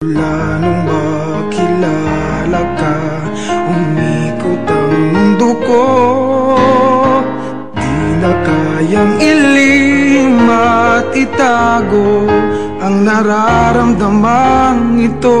Mula nung makilala ka. Umikot ang mundo ko. Di na kayang ilim at itago Ang nararamdaman ito.